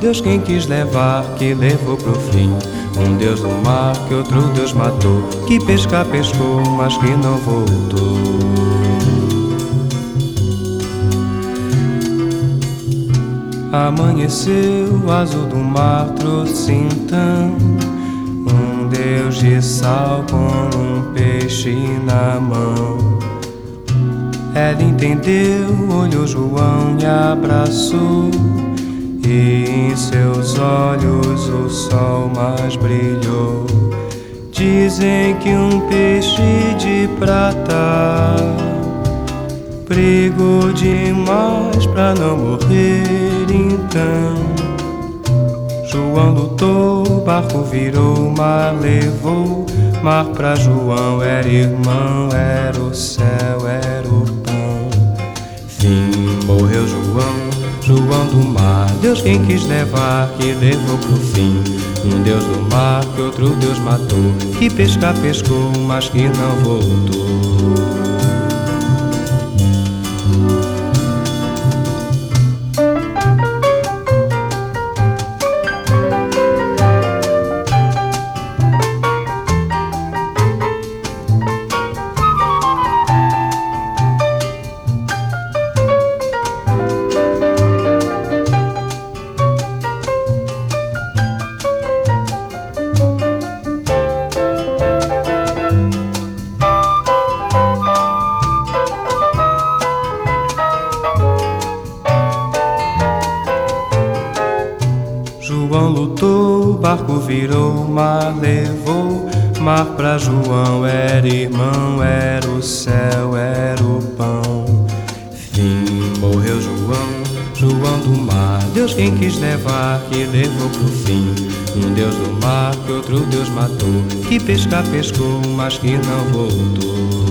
Deus quem quis levar, que levou pro fim. Um Deus do mar que outro Deus matou, que pescar pescou, mas que não voltou. Amanheceu o azul do mar, trouxe então um Deus de sal com um peixe na mão. Ela entendeu, olhou João e abraçou. E em seus olhos o sol mais brilhou. Dizem que um peixe de prata brigou demais pra não morrer. Então João lutou, barco virou, mar levou. Mar pra João era irmão, era o céu, era o. Fim, morreu João João do mar, Deus quem quis levar, que levou pro fim. Um Deus do mar que outro Deus matou, que pescar pescou, mas que não voltou. João lutou, barco virou, mar levou. Mar pra João era irmão, era o céu, era o pão. Fim, morreu João, João do mar. Deus quem quis levar, que levou pro fim. Um Deus do mar que outro Deus matou. Que pescar pescou, mas que não voltou.